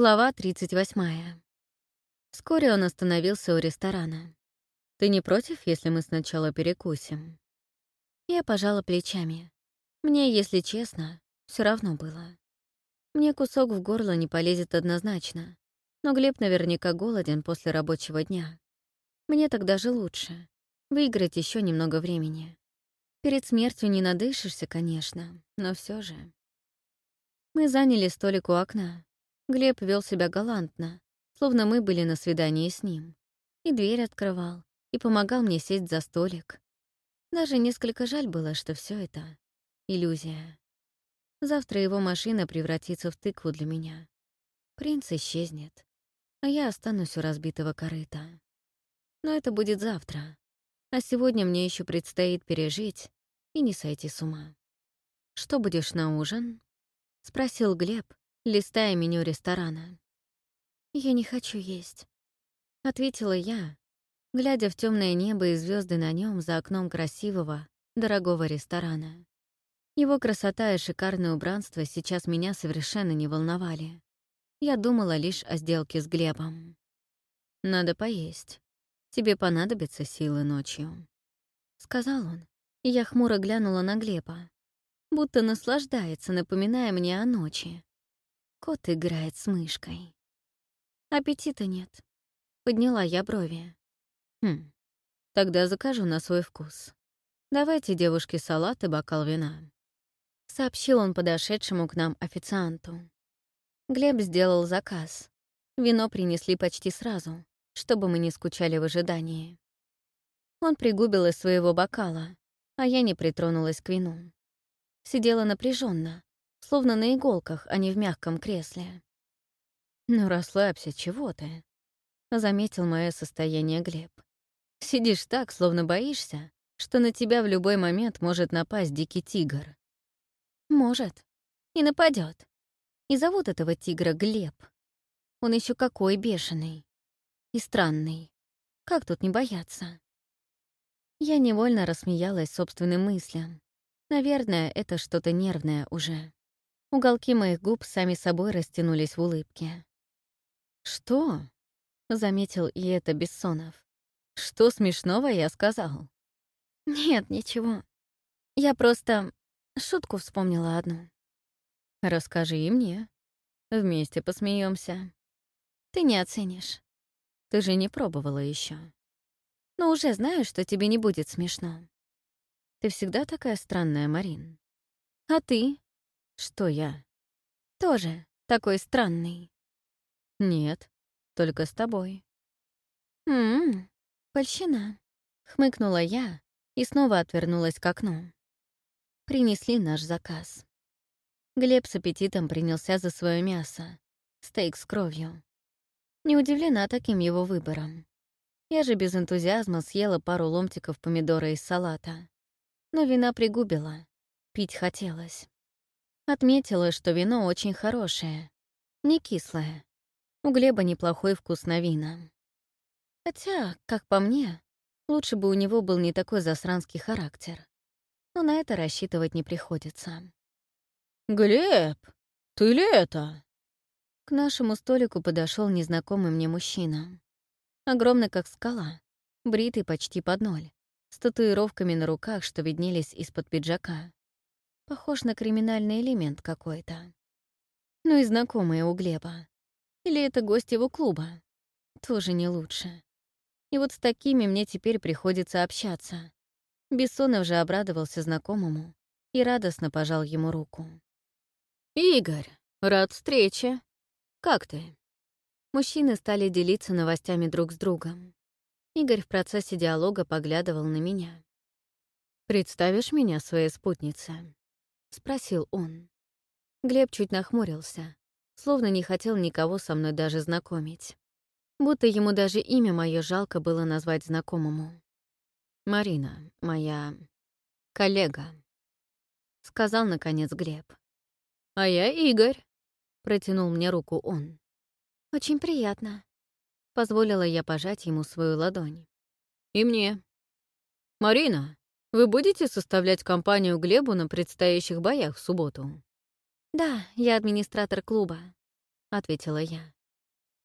Глава 38. Вскоре он остановился у ресторана. «Ты не против, если мы сначала перекусим?» Я пожала плечами. Мне, если честно, все равно было. Мне кусок в горло не полезет однозначно, но Глеб наверняка голоден после рабочего дня. Мне тогда же лучше. Выиграть еще немного времени. Перед смертью не надышишься, конечно, но все же. Мы заняли столик у окна. Глеб вел себя галантно, словно мы были на свидании с ним. И дверь открывал, и помогал мне сесть за столик. Даже несколько жаль было, что все это — иллюзия. Завтра его машина превратится в тыкву для меня. Принц исчезнет, а я останусь у разбитого корыта. Но это будет завтра. А сегодня мне еще предстоит пережить и не сойти с ума. «Что будешь на ужин?» — спросил Глеб, листая меню ресторана. «Я не хочу есть», — ответила я, глядя в темное небо и звезды на нем за окном красивого, дорогого ресторана. Его красота и шикарное убранство сейчас меня совершенно не волновали. Я думала лишь о сделке с Глебом. «Надо поесть. Тебе понадобятся силы ночью», — сказал он, и я хмуро глянула на Глеба, будто наслаждается, напоминая мне о ночи, Кот играет с мышкой. Аппетита нет. Подняла я брови. Хм, тогда закажу на свой вкус. Давайте девушке салат и бокал вина. Сообщил он подошедшему к нам официанту. Глеб сделал заказ. Вино принесли почти сразу, чтобы мы не скучали в ожидании. Он пригубил из своего бокала, а я не притронулась к вину. Сидела напряженно, словно на иголках, а не в мягком кресле. «Ну, расслабься, чего ты?» — заметил мое состояние Глеб. «Сидишь так, словно боишься, что на тебя в любой момент может напасть дикий тигр». «Может. И нападет. И зовут этого тигра Глеб. Он еще какой бешеный. И странный. Как тут не бояться?» Я невольно рассмеялась собственным мыслям. Наверное, это что-то нервное уже. Уголки моих губ сами собой растянулись в улыбке. «Что?» — заметил и это Бессонов. «Что смешного я сказал?» «Нет, ничего. Я просто шутку вспомнила одну». «Расскажи и мне. Вместе посмеемся. Ты не оценишь. Ты же не пробовала еще. Но уже знаю, что тебе не будет смешно. Ты всегда такая странная, Марин. А ты? Что я? Тоже такой странный. Нет, только с тобой. Ммм, польщина. Хмыкнула я и снова отвернулась к окну. Принесли наш заказ. Глеб с аппетитом принялся за свое мясо. Стейк с кровью. Не удивлена таким его выбором. Я же без энтузиазма съела пару ломтиков помидора из салата. Но вина пригубила. Пить хотелось. Отметила, что вино очень хорошее, не кислое. У Глеба неплохой вкус на вина. Хотя, как по мне, лучше бы у него был не такой засранский характер. Но на это рассчитывать не приходится. «Глеб, ты ли это?» К нашему столику подошел незнакомый мне мужчина. Огромный, как скала, бритый почти под ноль, с татуировками на руках, что виднелись из-под пиджака. Похож на криминальный элемент какой-то. Ну и знакомые у Глеба. Или это гость его клуба. Тоже не лучше. И вот с такими мне теперь приходится общаться. Бессонов же обрадовался знакомому и радостно пожал ему руку. «Игорь, рад встрече. Как ты?» Мужчины стали делиться новостями друг с другом. Игорь в процессе диалога поглядывал на меня. «Представишь меня своей спутнице?» — спросил он. Глеб чуть нахмурился, словно не хотел никого со мной даже знакомить. Будто ему даже имя мое жалко было назвать знакомому. «Марина, моя коллега», — сказал, наконец, Глеб. «А я Игорь», — протянул мне руку он. «Очень приятно», — позволила я пожать ему свою ладонь. «И мне». «Марина, вы будете составлять компанию Глебу на предстоящих боях в субботу? Да, я администратор клуба. — ответила я.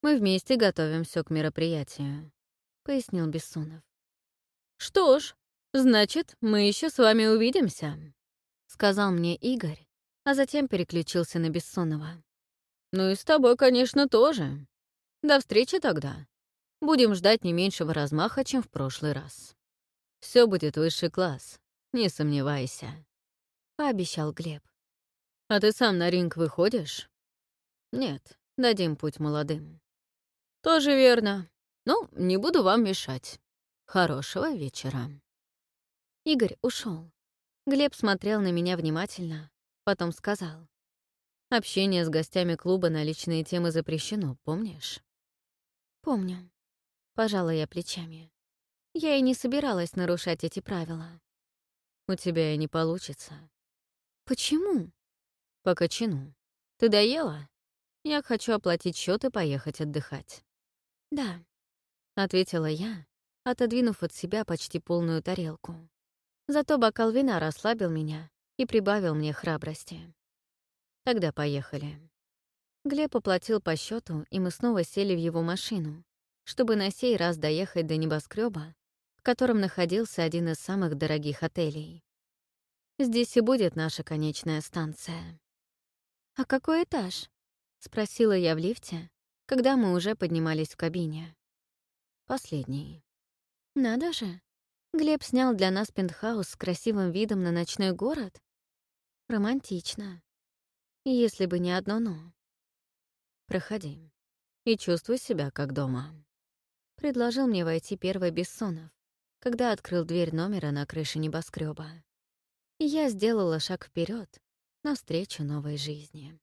«Мы вместе готовим все к мероприятию», — пояснил Бессунов. «Что ж, значит, мы еще с вами увидимся», — сказал мне Игорь, а затем переключился на Бессонова. «Ну и с тобой, конечно, тоже. До встречи тогда. Будем ждать не меньшего размаха, чем в прошлый раз. Все будет высший класс, не сомневайся», — пообещал Глеб. «А ты сам на ринг выходишь?» «Нет, дадим путь молодым». «Тоже верно. Ну, не буду вам мешать. Хорошего вечера». Игорь ушел. Глеб смотрел на меня внимательно, потом сказал. «Общение с гостями клуба на личные темы запрещено, помнишь?» «Помню». Пожала я плечами. Я и не собиралась нарушать эти правила. «У тебя и не получится». «Почему?» «По кочану. Ты доела? Я хочу оплатить счет и поехать отдыхать». «Да», — ответила я, отодвинув от себя почти полную тарелку. Зато бокал вина расслабил меня и прибавил мне храбрости. Тогда поехали. Глеб оплатил по счету, и мы снова сели в его машину, чтобы на сей раз доехать до небоскреба, в котором находился один из самых дорогих отелей. Здесь и будет наша конечная станция. «А какой этаж?» — спросила я в лифте, когда мы уже поднимались в кабине. Последний. Надо же. Глеб снял для нас пентхаус с красивым видом на ночной город. Романтично. Если бы не одно «но». «Проходи и чувствуй себя как дома», — предложил мне войти первый Бессонов, когда открыл дверь номера на крыше небоскреба. Я сделала шаг вперед навстречу новой жизни.